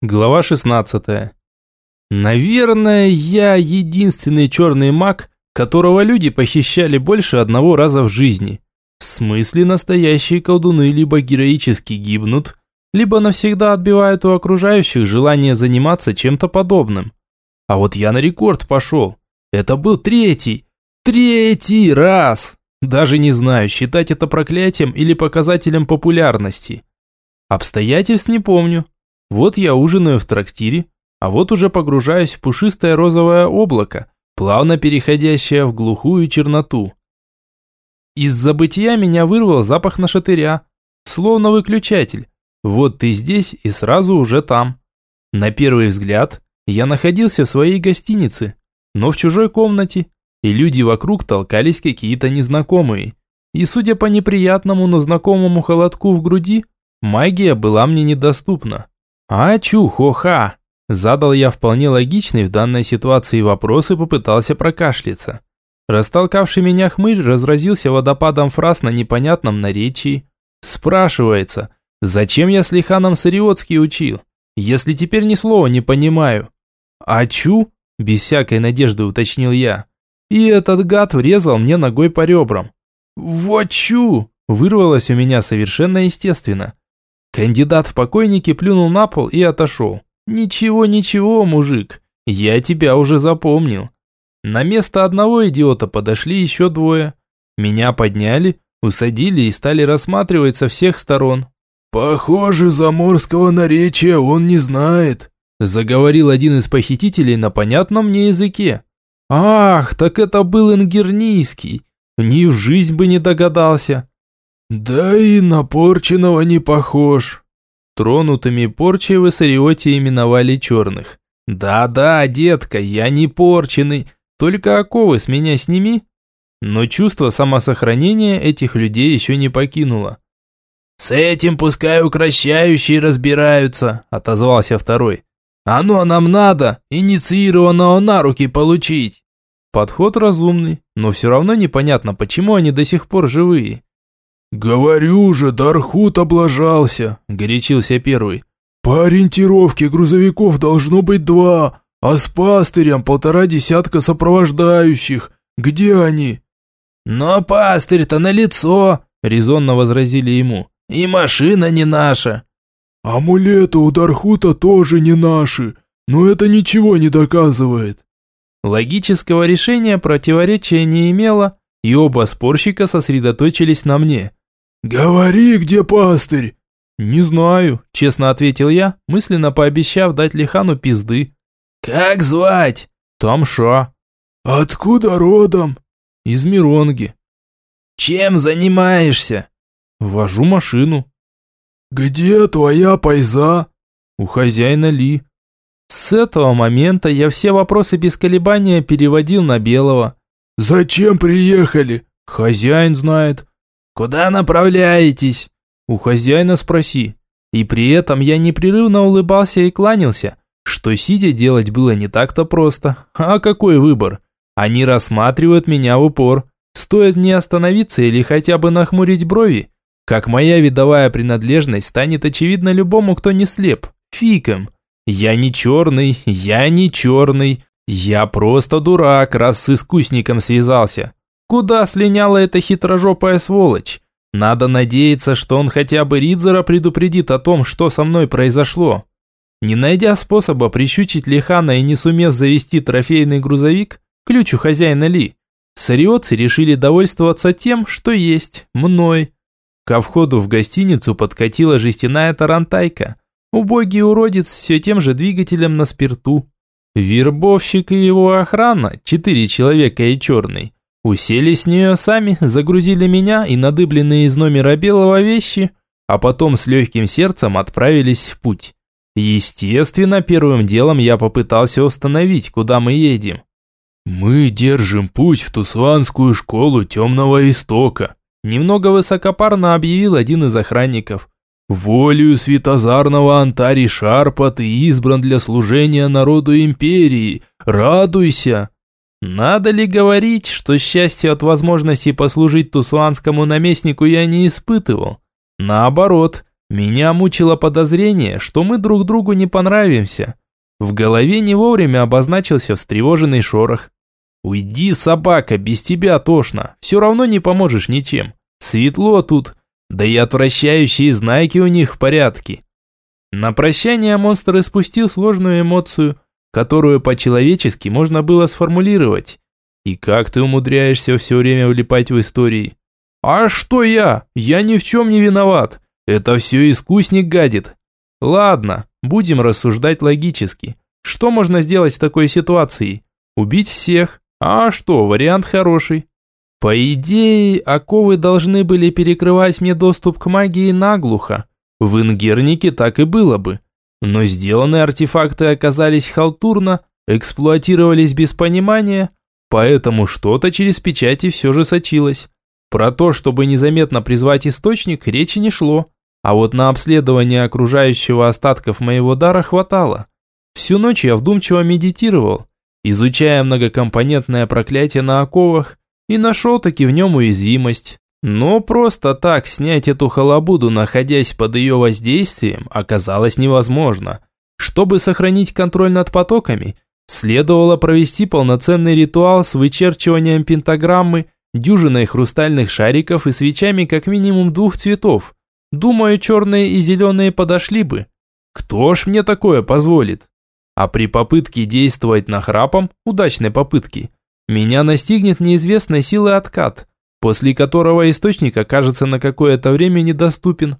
Глава 16. Наверное, я единственный черный маг, которого люди похищали больше одного раза в жизни. В смысле, настоящие колдуны либо героически гибнут, либо навсегда отбивают у окружающих желание заниматься чем-то подобным. А вот я на рекорд пошел. Это был третий, третий раз. Даже не знаю, считать это проклятием или показателем популярности. Обстоятельств не помню. Вот я ужинаю в трактире, а вот уже погружаюсь в пушистое розовое облако, плавно переходящее в глухую черноту. Из забытия меня вырвал запах нашатыря, словно выключатель. Вот ты здесь и сразу уже там. На первый взгляд я находился в своей гостинице, но в чужой комнате, и люди вокруг толкались какие-то незнакомые. И судя по неприятному, но знакомому холодку в груди, магия была мне недоступна. «А чу-хо-ха!» Задал я вполне логичный в данной ситуации вопрос и попытался прокашляться. Растолкавший меня хмырь разразился водопадом фраз на непонятном наречии. Спрашивается, зачем я с Лиханом Сариотский учил, если теперь ни слова не понимаю? «А чу?» – без всякой надежды уточнил я. И этот гад врезал мне ногой по ребрам. «Вот чу!» – вырвалось у меня совершенно естественно. Кандидат в покойники плюнул на пол и отошел. «Ничего, ничего, мужик, я тебя уже запомнил». На место одного идиота подошли еще двое. Меня подняли, усадили и стали рассматривать со всех сторон. «Похоже, заморского наречия он не знает», заговорил один из похитителей на понятном мне языке. «Ах, так это был ингернийский. Ни в жизнь бы не догадался. «Да и на порченого не похож». Тронутыми порчей в Иссариоте именовали черных. «Да-да, детка, я не порченый, только оковы с меня сними». Но чувство самосохранения этих людей еще не покинуло. «С этим пускай укращающие разбираются», – отозвался второй. «Оно нам надо, инициированного на руки получить». Подход разумный, но все равно непонятно, почему они до сих пор живые. «Говорю же, Дархут облажался», – горячился первый. «По ориентировке грузовиков должно быть два, а с пастырем полтора десятка сопровождающих. Где они?» «Но пастырь-то на лицо, резонно возразили ему. «И машина не наша». «Амулеты у Дархута тоже не наши, но это ничего не доказывает». Логического решения противоречия не имело, и оба спорщика сосредоточились на мне. «Говори, где пастырь?» «Не знаю», – честно ответил я, мысленно пообещав дать Лихану пизды. «Как звать?» «Тамша». «Откуда родом?» «Из Миронги». «Чем занимаешься?» «Вожу машину». «Где твоя пайза?» «У хозяина Ли». С этого момента я все вопросы без колебания переводил на Белого. «Зачем приехали?» «Хозяин знает». «Куда направляетесь?» «У хозяина спроси». И при этом я непрерывно улыбался и кланялся, что сидя делать было не так-то просто. А какой выбор? Они рассматривают меня в упор. Стоит мне остановиться или хотя бы нахмурить брови, как моя видовая принадлежность станет очевидна любому, кто не слеп. Фиком. Я не черный, я не черный. Я просто дурак, раз с искусником связался. Куда слиняла эта хитрожопая сволочь? Надо надеяться, что он хотя бы Ридзера предупредит о том, что со мной произошло. Не найдя способа прищучить Лихана и не сумев завести трофейный грузовик, ключ у хозяина Ли, сариотцы решили довольствоваться тем, что есть, мной. Ко входу в гостиницу подкатила жестяная тарантайка. Убогий уродец все тем же двигателем на спирту. Вербовщик и его охрана, четыре человека и черный, Усели с нее сами, загрузили меня и надыбленные из номера белого вещи, а потом с легким сердцем отправились в путь. Естественно, первым делом я попытался установить, куда мы едем. «Мы держим путь в Тусуанскую школу темного истока», немного высокопарно объявил один из охранников. «Волею светозарного Антари Шарпа ты избран для служения народу империи. Радуйся!» Надо ли говорить, что счастье от возможности послужить тусуанскому наместнику я не испытывал? Наоборот, Меня мучило подозрение, что мы друг другу не понравимся. В голове не вовремя обозначился встревоженный шорох. «Уйди, собака, без тебя тошно, все равно не поможешь ничем. Светло тут, да и отвращающие знайки у них в порядке». На прощание монстр испустил сложную эмоцию, которую по-человечески можно было сформулировать. «И как ты умудряешься все время влипать в истории?» «А что я? Я ни в чем не виноват. Это все искусник гадит». «Ладно, будем рассуждать логически. Что можно сделать в такой ситуации? Убить всех, а что, вариант хороший. По идее, оковы должны были перекрывать мне доступ к магии наглухо. В Ингернике так и было бы. Но сделанные артефакты оказались халтурно, эксплуатировались без понимания, поэтому что-то через печати все же сочилось. Про то, чтобы незаметно призвать источник, речи не шло, а вот на обследование окружающего остатков моего дара хватало. Всю ночь я вдумчиво медитировал, изучая многокомпонентное проклятие на оковах, и нашел таки в нем уязвимость. Но просто так снять эту халабуду, находясь под ее воздействием, оказалось невозможно. Чтобы сохранить контроль над потоками, следовало провести полноценный ритуал с вычерчиванием пентаграммы, дюжиной хрустальных шариков и свечами как минимум двух цветов. Думаю, черные и зеленые подошли бы. Кто ж мне такое позволит? А при попытке действовать нахрапом, удачной попытке, меня настигнет неизвестной силы откат, после которого источник окажется на какое-то время недоступен.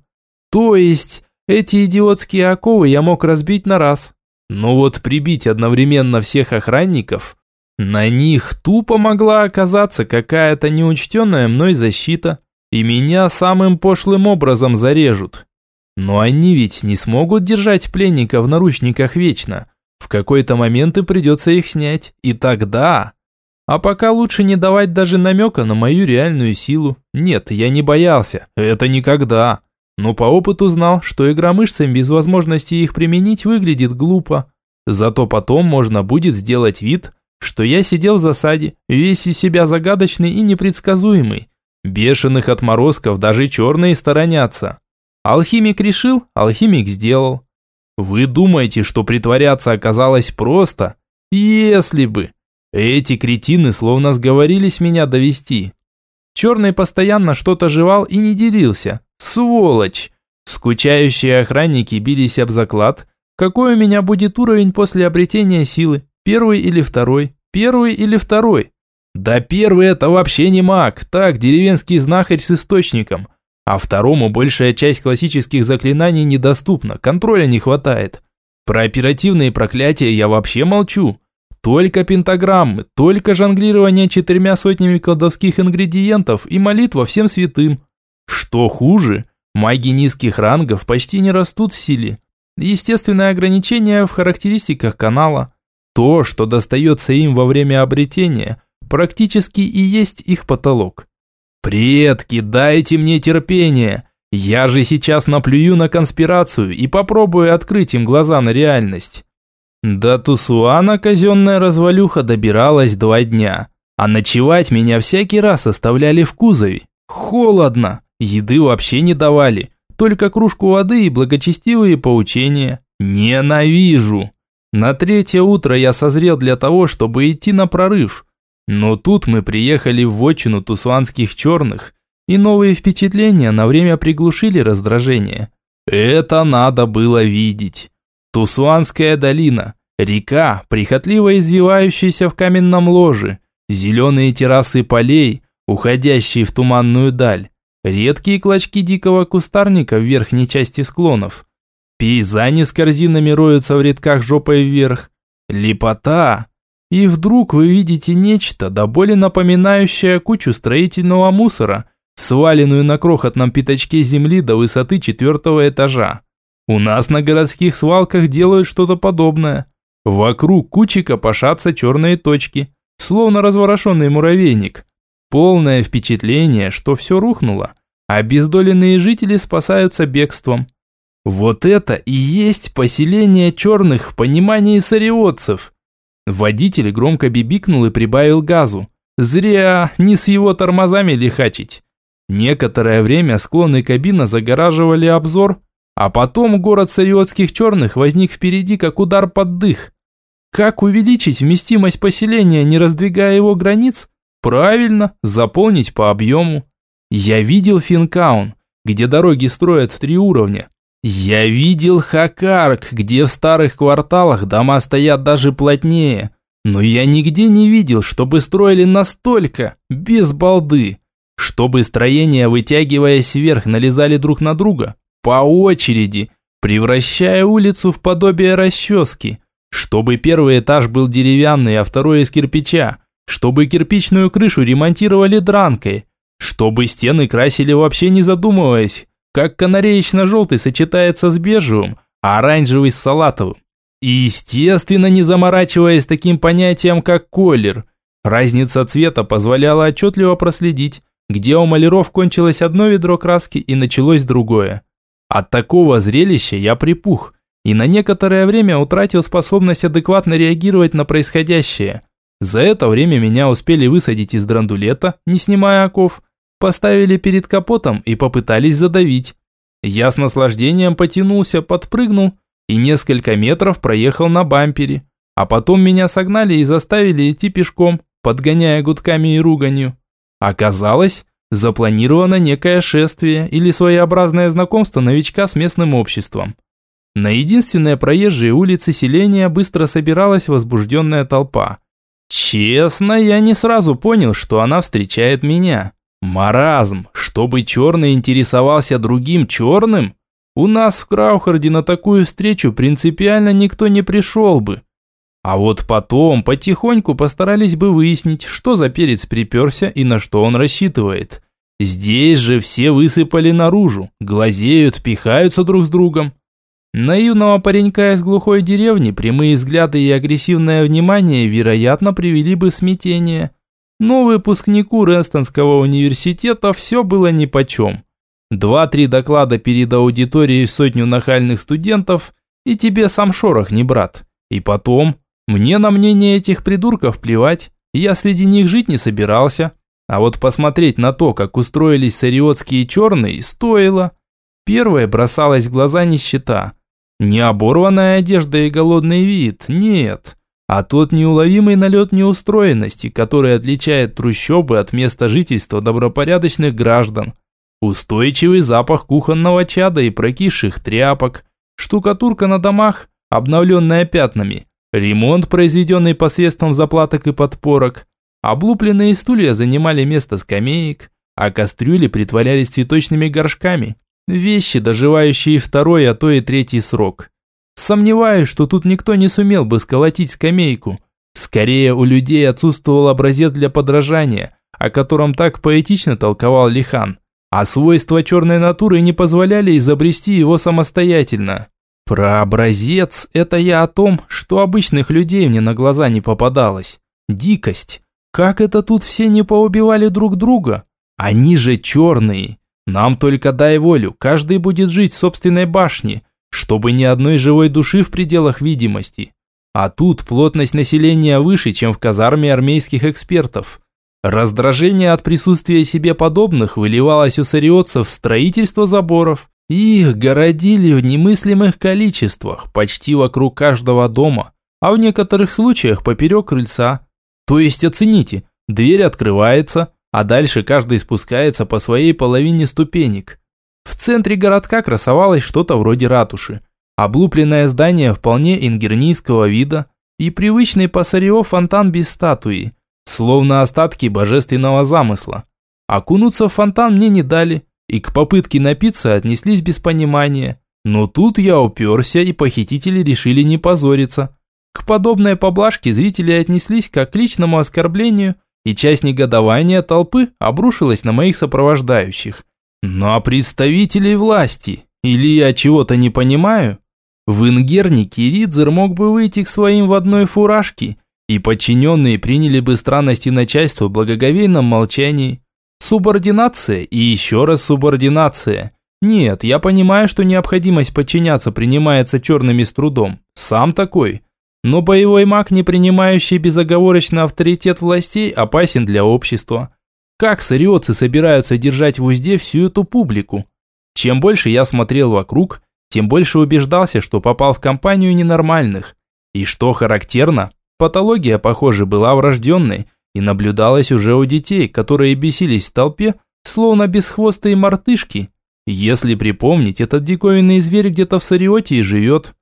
То есть, эти идиотские оковы я мог разбить на раз. Но вот прибить одновременно всех охранников, на них тупо могла оказаться какая-то неучтенная мной защита, и меня самым пошлым образом зарежут. Но они ведь не смогут держать пленника в наручниках вечно. В какой-то момент им придется их снять, и тогда... А пока лучше не давать даже намека на мою реальную силу. Нет, я не боялся, это никогда. Но по опыту знал, что игра мышцами без возможности их применить выглядит глупо. Зато потом можно будет сделать вид, что я сидел в засаде, весь из себя загадочный и непредсказуемый. Бешеных отморозков даже черные сторонятся. Алхимик решил, алхимик сделал. Вы думаете, что притворяться оказалось просто? Если бы. Эти кретины словно сговорились меня довести. Черный постоянно что-то жевал и не делился. Сволочь! Скучающие охранники бились об заклад. Какой у меня будет уровень после обретения силы? Первый или второй? Первый или второй? Да первый это вообще не маг, так, деревенский знахарь с источником а второму большая часть классических заклинаний недоступна, контроля не хватает. Про оперативные проклятия я вообще молчу. Только пентаграммы, только жонглирование четырьмя сотнями колдовских ингредиентов и молитва всем святым. Что хуже, маги низких рангов почти не растут в силе. Естественное ограничение в характеристиках канала. То, что достается им во время обретения, практически и есть их потолок. «Предки, дайте мне терпение! Я же сейчас наплюю на конспирацию и попробую открыть им глаза на реальность». До Тусуана казенная развалюха добиралась два дня, а ночевать меня всякий раз оставляли в кузове. Холодно, еды вообще не давали, только кружку воды и благочестивые поучения. Ненавижу! На третье утро я созрел для того, чтобы идти на прорыв – но тут мы приехали в вотчину тусуанских черных, и новые впечатления на время приглушили раздражение. Это надо было видеть. Тусуанская долина, река, прихотливо извивающаяся в каменном ложе, зеленые террасы полей, уходящие в туманную даль, редкие клочки дикого кустарника в верхней части склонов. Пейзани с корзинами роются в редках жопой вверх. Лепота! И вдруг вы видите нечто, до боли напоминающее кучу строительного мусора, сваленную на крохотном пятачке земли до высоты четвертого этажа. У нас на городских свалках делают что-то подобное. Вокруг кучи копошатся черные точки, словно разворошенный муравейник. Полное впечатление, что все рухнуло, обездоленные жители спасаются бегством. Вот это и есть поселение черных в понимании сариотцев – Водитель громко бибикнул и прибавил газу. Зря, не с его тормозами лихачить. Некоторое время склоны кабина загораживали обзор, А потом город сариотских черных возник впереди, как удар под дых. Как увеличить вместимость поселения, не раздвигая его границ? Правильно, заполнить по объему. Я видел Финкаун, где дороги строят в три уровня. Я видел Хакарк, где в старых кварталах дома стоят даже плотнее. Но я нигде не видел, чтобы строили настолько, без балды. Чтобы строения, вытягиваясь вверх, налезали друг на друга, по очереди, превращая улицу в подобие расчески. Чтобы первый этаж был деревянный, а второй из кирпича. Чтобы кирпичную крышу ремонтировали дранкой. Чтобы стены красили вообще не задумываясь, как канареечно-желтый сочетается с бежевым, а оранжевый с салатовым. И, естественно, не заморачиваясь таким понятием, как колер. Разница цвета позволяла отчетливо проследить, где у маляров кончилось одно ведро краски и началось другое. От такого зрелища я припух и на некоторое время утратил способность адекватно реагировать на происходящее. За это время меня успели высадить из драндулета, не снимая оков, поставили перед капотом и попытались задавить. Я с наслаждением потянулся, подпрыгнул и несколько метров проехал на бампере, а потом меня согнали и заставили идти пешком, подгоняя гудками и руганью. Оказалось, запланировано некое шествие или своеобразное знакомство новичка с местным обществом. На единственной проезжей улице селения быстро собиралась возбужденная толпа. Честно, я не сразу понял, что она встречает меня. Маразм, чтобы черный интересовался другим черным? У нас в Краухарде на такую встречу принципиально никто не пришел бы. А вот потом потихоньку постарались бы выяснить, что за перец приперся и на что он рассчитывает. Здесь же все высыпали наружу, глазеют, пихаются друг с другом. Наивного паренька из глухой деревни прямые взгляды и агрессивное внимание, вероятно, привели бы в смятение. Но выпускнику Рестонского университета все было нипочем. Два-три доклада перед аудиторией сотню нахальных студентов, и тебе сам шорох не брат. И потом, мне на мнение этих придурков плевать, я среди них жить не собирался. А вот посмотреть на то, как устроились сариотские черные, стоило. Первое бросалось в глаза нищета. Не оборванная одежда и голодный вид, нет а тот неуловимый налет неустроенности, который отличает трущобы от места жительства добропорядочных граждан. Устойчивый запах кухонного чада и прокисших тряпок, штукатурка на домах, обновленная пятнами, ремонт, произведенный посредством заплаток и подпорок, облупленные стулья занимали место скамеек, а кастрюли притворялись цветочными горшками, вещи, доживающие второй, а то и третий срок. Сомневаюсь, что тут никто не сумел бы сколотить скамейку. Скорее, у людей отсутствовал образец для подражания, о котором так поэтично толковал Лихан. А свойства черной натуры не позволяли изобрести его самостоятельно. Про образец – это я о том, что обычных людей мне на глаза не попадалось. Дикость. Как это тут все не поубивали друг друга? Они же черные. Нам только дай волю, каждый будет жить в собственной башне, чтобы ни одной живой души в пределах видимости. А тут плотность населения выше, чем в казарме армейских экспертов. Раздражение от присутствия себе подобных выливалось у сариотцев в строительство заборов. Их городили в немыслимых количествах, почти вокруг каждого дома, а в некоторых случаях поперек крыльца. То есть оцените, дверь открывается, а дальше каждый спускается по своей половине ступенек. В центре городка красовалось что-то вроде ратуши. Облупленное здание вполне ингернийского вида и привычный пасарио фонтан без статуи, словно остатки божественного замысла. Окунуться в фонтан мне не дали, и к попытке напиться отнеслись без понимания. Но тут я уперся, и похитители решили не позориться. К подобной поблажке зрители отнеслись как к личному оскорблению, и часть негодования толпы обрушилась на моих сопровождающих. Но а представителей власти, или я чего-то не понимаю? В Ингернике Ридзер мог бы выйти к своим в одной фуражке, и подчиненные приняли бы странности начальства в благоговейном молчании. Субординация и еще раз субординация. Нет, я понимаю, что необходимость подчиняться принимается черными с трудом. Сам такой. Но боевой маг, не принимающий безоговорочно авторитет властей, опасен для общества. Как сариотцы собираются держать в узде всю эту публику? Чем больше я смотрел вокруг, тем больше убеждался, что попал в компанию ненормальных. И что характерно, патология, похоже, была врожденной и наблюдалась уже у детей, которые бесились в толпе, словно бесхвостые мартышки. Если припомнить, этот диковинный зверь где-то в Сариоте и живет.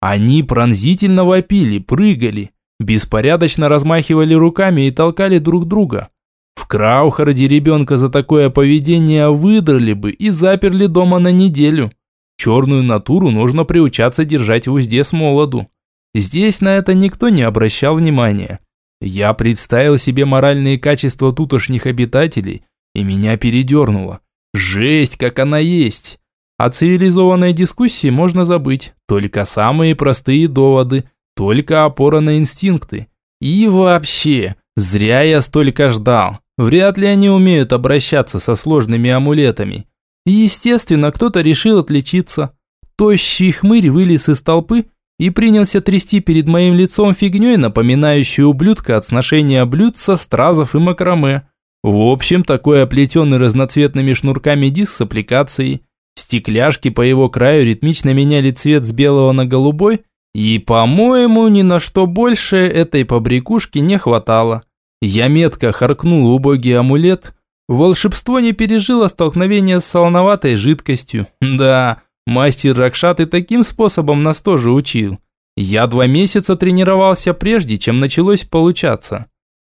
Они пронзительно вопили, прыгали, беспорядочно размахивали руками и толкали друг друга. В Краухарде ребенка за такое поведение выдрали бы и заперли дома на неделю. Черную натуру нужно приучаться держать в узде с молоду. Здесь на это никто не обращал внимания. Я представил себе моральные качества тутошних обитателей, и меня передернуло. Жесть, как она есть! О цивилизованной дискуссии можно забыть. Только самые простые доводы, только опора на инстинкты. И вообще, зря я столько ждал. Вряд ли они умеют обращаться со сложными амулетами. Естественно, кто-то решил отличиться. Тощий хмырь вылез из толпы и принялся трясти перед моим лицом фигней, напоминающей ублюдка от сношения блюдца, стразов и макраме. В общем, такой оплетенный разноцветными шнурками диск с аппликацией. Стекляшки по его краю ритмично меняли цвет с белого на голубой, и, по-моему, ни на что больше этой побрякушки не хватало. Я метко харкнул убогий амулет. Волшебство не пережило столкновение с солоноватой жидкостью. Да, мастер Ракшат и таким способом нас тоже учил. Я два месяца тренировался прежде, чем началось получаться.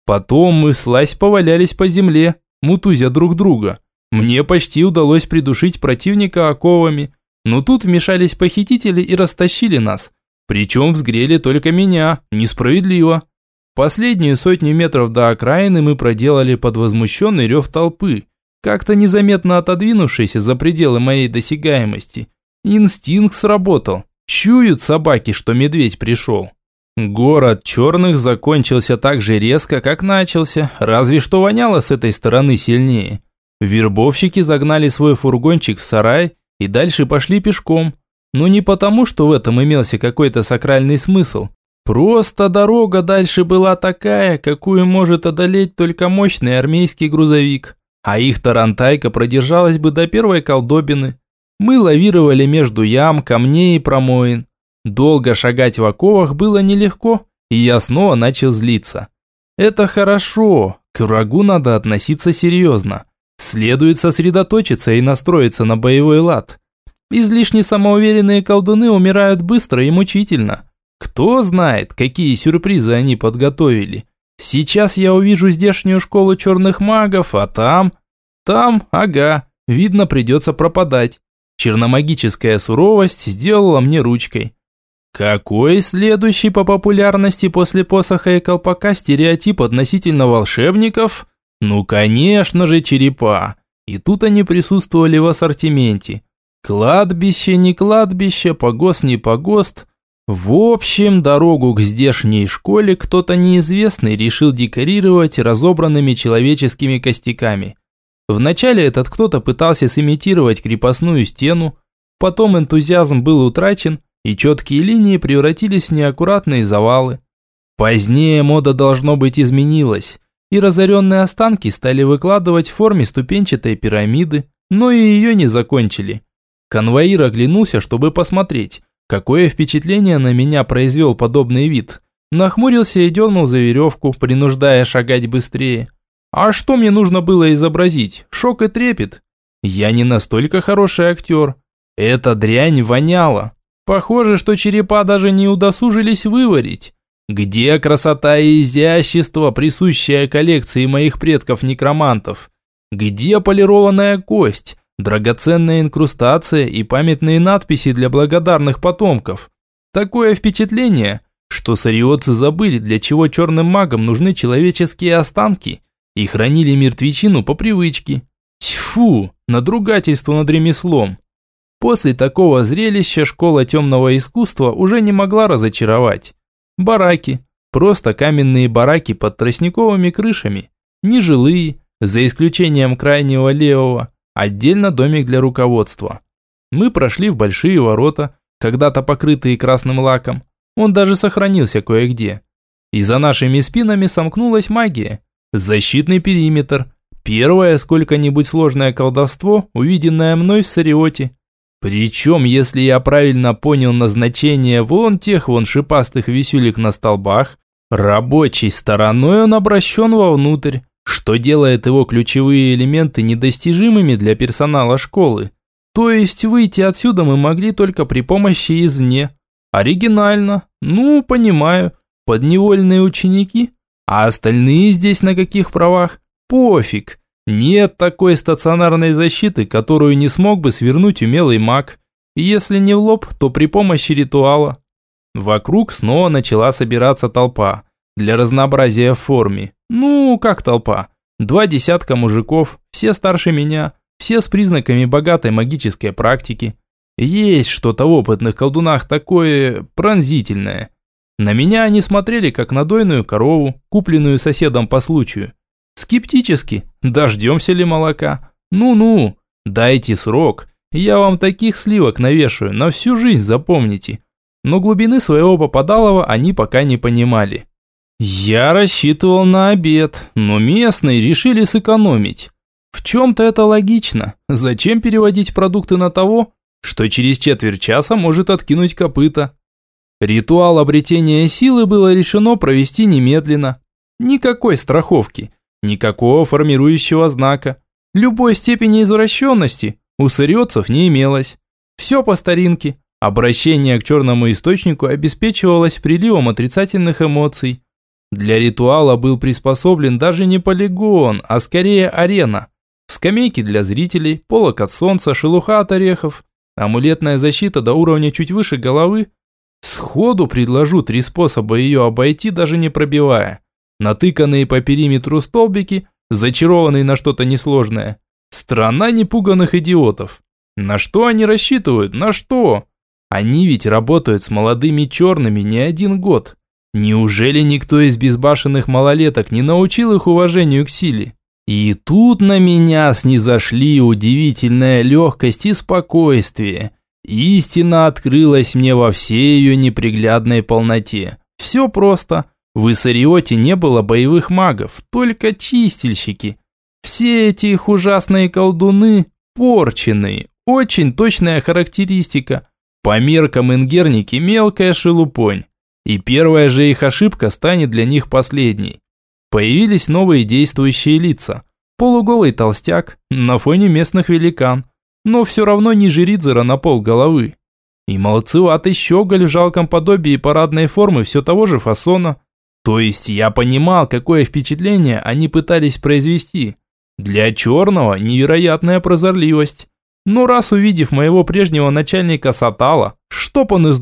Потом мы слазь повалялись по земле, мутузя друг друга. Мне почти удалось придушить противника оковами, но тут вмешались похитители и растащили нас. Причем взгрели только меня, несправедливо. Последнюю сотню метров до окраины мы проделали под возмущенный рев толпы, как-то незаметно отодвинувшийся за пределы моей досягаемости. Инстинкт сработал. Чуют собаки, что медведь пришел. Город черных закончился так же резко, как начался, разве что воняло с этой стороны сильнее. Вербовщики загнали свой фургончик в сарай и дальше пошли пешком. Но не потому, что в этом имелся какой-то сакральный смысл. Просто дорога дальше была такая, какую может одолеть только мощный армейский грузовик. А их тарантайка продержалась бы до первой колдобины. Мы лавировали между ям, камней и промоин. Долго шагать в оковах было нелегко, и я снова начал злиться. Это хорошо, к врагу надо относиться серьезно. Следует сосредоточиться и настроиться на боевой лад. Излишне самоуверенные колдуны умирают быстро и мучительно. Кто знает, какие сюрпризы они подготовили. Сейчас я увижу здешнюю школу черных магов, а там... Там, ага, видно придется пропадать. Черномагическая суровость сделала мне ручкой. Какой следующий по популярности после посоха и колпака стереотип относительно волшебников? Ну, конечно же, черепа. И тут они присутствовали в ассортименте. Кладбище не кладбище, погост не погост. В общем, дорогу к здешней школе кто-то неизвестный решил декорировать разобранными человеческими костяками. Вначале этот кто-то пытался сымитировать крепостную стену, потом энтузиазм был утрачен, и четкие линии превратились в неаккуратные завалы. Позднее мода должно быть изменилась, и разоренные останки стали выкладывать в форме ступенчатой пирамиды, но и ее не закончили. Конвоир оглянулся, чтобы посмотреть, какое впечатление на меня произвел подобный вид. Нахмурился и дернул за веревку, принуждая шагать быстрее. А что мне нужно было изобразить? Шок и трепет? Я не настолько хороший актер. Эта дрянь воняла. Похоже, что черепа даже не удосужились выварить. Где красота и изящество, присущая коллекции моих предков-некромантов? Где полированная кость? драгоценная инкрустация и памятные надписи для благодарных потомков. Такое впечатление, что сариотцы забыли, для чего черным магам нужны человеческие останки, и хранили мертвечину по привычке. Тьфу, надругательство над ремеслом. После такого зрелища школа темного искусства уже не могла разочаровать. Бараки, просто каменные бараки под тростниковыми крышами, нежилые, за исключением крайнего левого, Отдельно домик для руководства. Мы прошли в большие ворота, когда-то покрытые красным лаком. Он даже сохранился кое-где. И за нашими спинами сомкнулась магия. Защитный периметр. Первое сколько-нибудь сложное колдовство, увиденное мной в Сариоте. Причем, если я правильно понял назначение вон тех вон шипастых висюлек на столбах, рабочей стороной он обращен вовнутрь, что делает его ключевые элементы недостижимыми для персонала школы. То есть выйти отсюда мы могли только при помощи извне. Оригинально. Ну, понимаю. Подневольные ученики. А остальные здесь на каких правах? Пофиг. Нет такой стационарной защиты, которую не смог бы свернуть умелый маг. если не в лоб, то при помощи ритуала. Вокруг снова начала собираться толпа. Для разнообразия в форме. Ну, как толпа. Два десятка мужиков, все старше меня, все с признаками богатой магической практики. Есть что-то в опытных колдунах такое пронзительное. На меня они смотрели, как на дойную корову, купленную соседом по случаю. Скептически. Дождемся ли молока? Ну-ну, дайте срок. Я вам таких сливок навешаю, на всю жизнь запомните. Но глубины своего попадалова они пока не понимали. Я рассчитывал на обед, но местные решили сэкономить. В чем-то это логично. Зачем переводить продукты на того, что через четверть часа может откинуть копыта? Ритуал обретения силы было решено провести немедленно. Никакой страховки, никакого формирующего знака. Любой степени извращенности у сырьевцев не имелось. Все по старинке. Обращение к черному источнику обеспечивалось приливом отрицательных эмоций. Для ритуала был приспособлен даже не полигон, а скорее арена. Скамейки для зрителей, полок от солнца, шелуха от орехов, амулетная защита до уровня чуть выше головы. Сходу предложу три способа ее обойти, даже не пробивая. Натыканные по периметру столбики, зачарованные на что-то несложное. Страна непуганных идиотов. На что они рассчитывают? На что? Они ведь работают с молодыми черными не один год. Неужели никто из безбашенных малолеток не научил их уважению к силе? И тут на меня снизошли удивительная легкость и спокойствие. Истина открылась мне во всей ее неприглядной полноте. Все просто. В Иссариоте не было боевых магов, только чистильщики. Все эти их ужасные колдуны порченые. Очень точная характеристика. По меркам ингерники мелкая шелупонь. И первая же их ошибка станет для них последней. Появились новые действующие лица. Полуголый толстяк, на фоне местных великан, но все равно ниже Ридзера на пол головы. И молодцеватый щеголь в жалком подобии парадной формы все того же фасона. То есть я понимал, какое впечатление они пытались произвести. Для черного невероятная прозорливость. Но раз увидев моего прежнего начальника Сатала, чтоб он и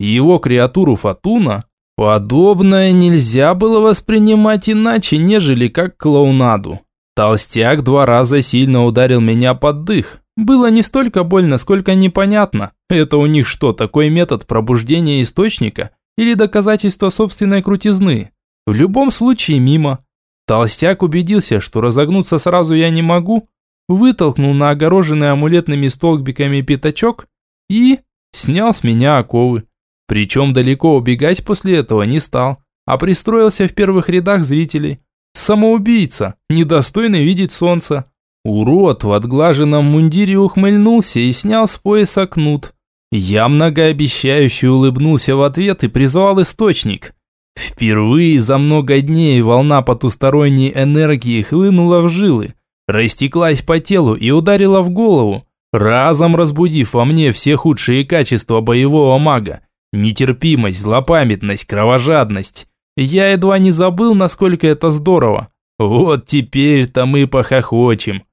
и его креатуру Фатуна, подобное нельзя было воспринимать иначе, нежели как клоунаду. Толстяк два раза сильно ударил меня под дых. Было не столько больно, сколько непонятно. Это у них что, такой метод пробуждения источника или доказательство собственной крутизны? В любом случае мимо. Толстяк убедился, что разогнуться сразу я не могу, вытолкнул на огороженный амулетными столбиками пятачок и снял с меня оковы. Причем далеко убегать после этого не стал, а пристроился в первых рядах зрителей. Самоубийца, недостойный видеть солнца. Урод в отглаженном мундире ухмыльнулся и снял с пояса кнут. Я многообещающе улыбнулся в ответ и призвал источник. Впервые за много дней волна потусторонней энергии хлынула в жилы, растеклась по телу и ударила в голову, разом разбудив во мне все худшие качества боевого мага. Нетерпимость, злопамятность, кровожадность. Я едва не забыл, насколько это здорово. Вот теперь-то мы похохочем.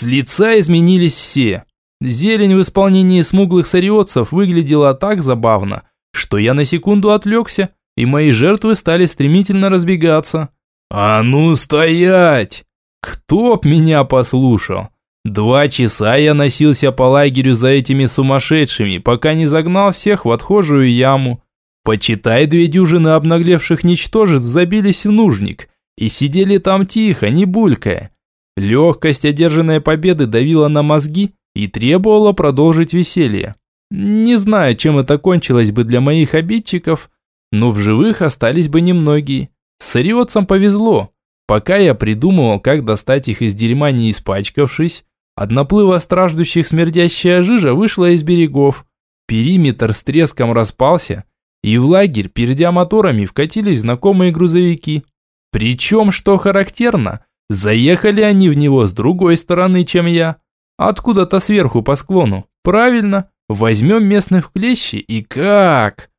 С лица изменились все. Зелень в исполнении смуглых сариотцев выглядела так забавно, что я на секунду отвлекся, и мои жертвы стали стремительно разбегаться. «А ну стоять!» Кто б меня послушал? Два часа я носился по лагерю за этими сумасшедшими, пока не загнал всех в отхожую яму. Почитай, две дюжины обнаглевших ничтожеств забились в нужник и сидели там тихо, не булькая. Легкость одержанной победы давила на мозги и требовала продолжить веселье. Не знаю, чем это кончилось бы для моих обидчиков, но в живых остались бы немногие. С ариотцам повезло. Пока я придумывал, как достать их из дерьма не испачкавшись, От наплыва страждущих смердящая жижа вышла из берегов. Периметр с треском распался, и в лагерь, передя моторами, вкатились знакомые грузовики. Причем, что характерно, заехали они в него с другой стороны, чем я. Откуда-то сверху по склону. Правильно, возьмем местных в клещи и как?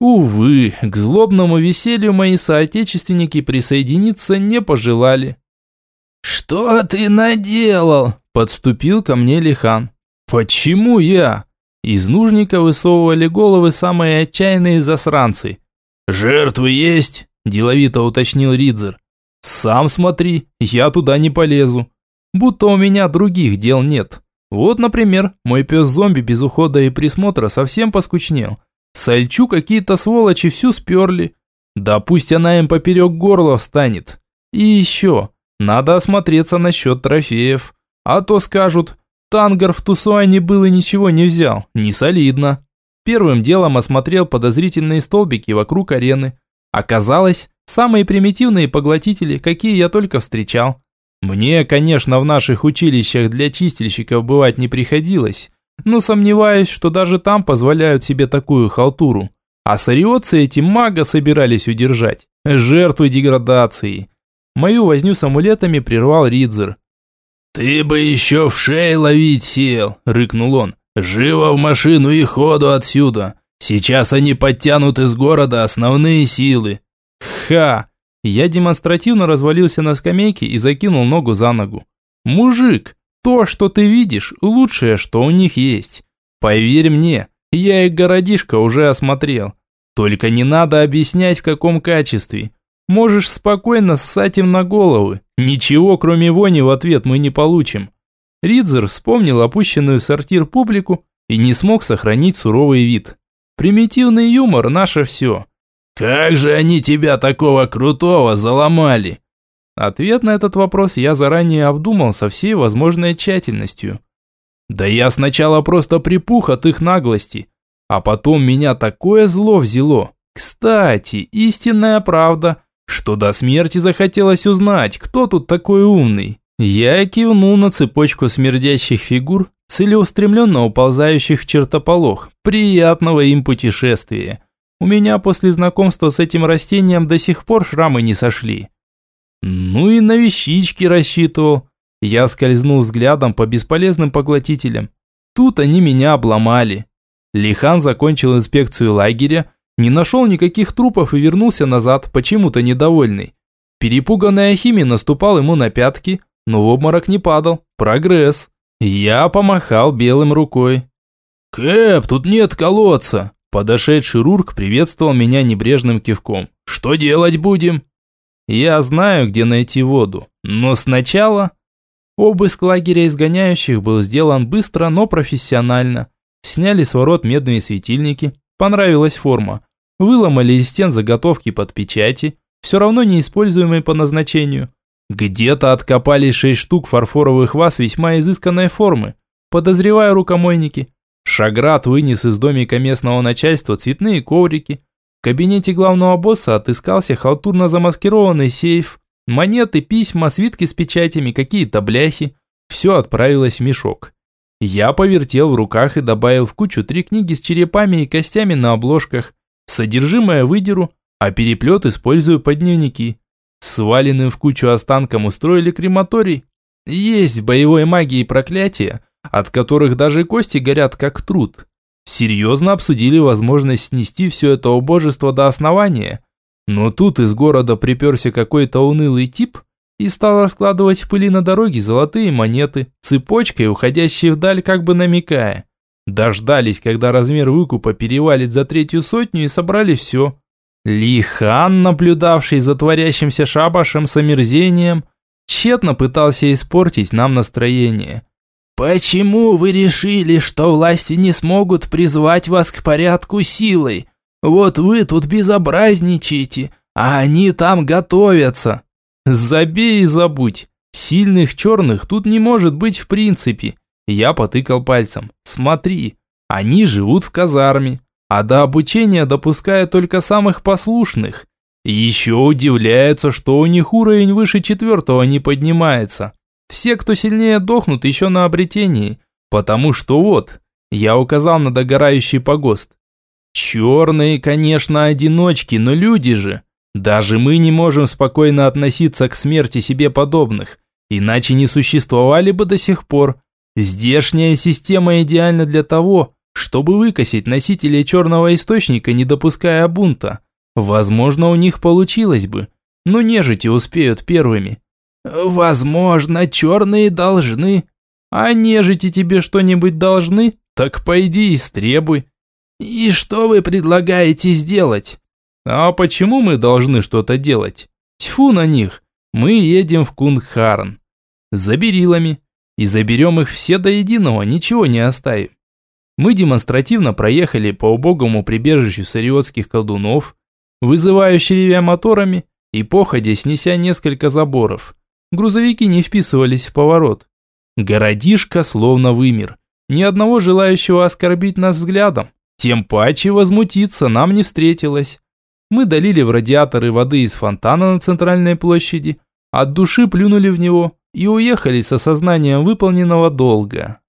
Увы, к злобному веселью мои соотечественники присоединиться не пожелали. «Что ты наделал?» – подступил ко мне Лихан. «Почему я?» Из нужника высовывали головы самые отчаянные засранцы. «Жертвы есть?» – деловито уточнил Ридзер. «Сам смотри, я туда не полезу. Будто у меня других дел нет. Вот, например, мой пес-зомби без ухода и присмотра совсем поскучнел. Сальчу какие-то сволочи всю сперли. Да пусть она им поперек горла встанет. И еще, надо осмотреться насчет трофеев. А то скажут, Тангар в Тусуане был и ничего не взял. Не солидно. Первым делом осмотрел подозрительные столбики вокруг арены. Оказалось, самые примитивные поглотители, какие я только встречал. Мне, конечно, в наших училищах для чистильщиков бывать не приходилось, но сомневаюсь, что даже там позволяют себе такую халтуру. А сариотцы эти мага собирались удержать. Жертвы деградации. Мою возню с амулетами прервал Ридзер. «Ты бы еще в шее ловить сел!» – рыкнул он. «Живо в машину и ходу отсюда! Сейчас они подтянут из города основные силы!» «Ха!» Я демонстративно развалился на скамейке и закинул ногу за ногу. «Мужик, то, что ты видишь, лучшее, что у них есть. Поверь мне, я их городишко уже осмотрел. Только не надо объяснять, в каком качестве. Можешь спокойно ссать им на головы. Ничего, кроме вони, в ответ мы не получим. Ридзер вспомнил опущенную в сортир публику и не смог сохранить суровый вид. Примитивный юмор – наше все. «Как же они тебя такого крутого заломали?» Ответ на этот вопрос я заранее обдумал со всей возможной тщательностью. Да я сначала просто припух от их наглости, а потом меня такое зло взяло. Кстати, истинная правда что до смерти захотелось узнать, кто тут такой умный. Я кивнул на цепочку смердящих фигур, целеустремленно уползающих в чертополох. Приятного им путешествия. У меня после знакомства с этим растением до сих пор шрамы не сошли. Ну и на вещички рассчитывал. Я скользнул взглядом по бесполезным поглотителям. Тут они меня обломали. Лихан закончил инспекцию лагеря, не нашел никаких трупов и вернулся назад, почему-то недовольный. Перепуганный Ахими наступал ему на пятки, но в обморок не падал. Прогресс. Я помахал белым рукой. «Кэп, тут нет колодца!» Подошедший Рурк приветствовал меня небрежным кивком. «Что делать будем?» «Я знаю, где найти воду, но сначала...» Обыск лагеря изгоняющих был сделан быстро, но профессионально. Сняли с ворот медные светильники, Понравилась форма. Выломали из стен заготовки под печати, все равно неиспользуемые по назначению. Где-то откопали шесть штук фарфоровых ваз весьма изысканной формы, подозревая рукомойники. Шаград вынес из домика местного начальства цветные коврики. В кабинете главного босса отыскался халтурно замаскированный сейф, монеты, письма, свитки с печатями, какие-то бляхи. Все отправилось в мешок. Я повертел в руках и добавил в кучу три книги с черепами и костями на обложках. Содержимое выдеру, а переплет использую под дневники. Сваленным в кучу останкам устроили крематорий. Есть в боевой магии проклятия, от которых даже кости горят как труд. Серьезно обсудили возможность снести все это убожество до основания. Но тут из города приперся какой-то унылый тип – и стал раскладывать в пыли на дороге золотые монеты, цепочкой, уходящие вдаль, как бы намекая. Дождались, когда размер выкупа перевалит за третью сотню и собрали все. Лихан, наблюдавший за творящимся шабашем с омерзением, тщетно пытался испортить нам настроение. «Почему вы решили, что власти не смогут призвать вас к порядку силой? Вот вы тут безобразничаете, а они там готовятся». Забей и забудь. Сильных черных тут не может быть в принципе. Я потыкал пальцем. Смотри, они живут в казарме, а до обучения допускают только самых послушных. Еще удивляются, что у них уровень выше четвертого не поднимается. Все, кто сильнее, дохнут еще на обретении, потому что вот, я указал на догорающий погост. Черные, конечно, одиночки, но люди же. Даже мы не можем спокойно относиться к смерти себе подобных, иначе не существовали бы до сих пор. Здешняя система идеальна для того, чтобы выкосить носителей черного источника, не допуская бунта. Возможно, у них получилось бы, но нежити успеют первыми. Возможно, черные должны. А нежити тебе что-нибудь должны? Так пойди и стребуй. И что вы предлагаете сделать? А почему мы должны что-то делать? Тьфу на них. Мы едем в Кунгхарн. За берилами. И заберем их все до единого, ничего не оставим. Мы демонстративно проехали по убогому прибежищу сариотских колдунов, вызывающие ревя моторами и походя снеся несколько заборов. Грузовики не вписывались в поворот. Городишко словно вымер. Ни одного желающего оскорбить нас взглядом. Тем паче возмутиться нам не встретилось. Мы долили в радиаторы воды из фонтана на центральной площади, от души плюнули в него и уехали с осознанием выполненного долга.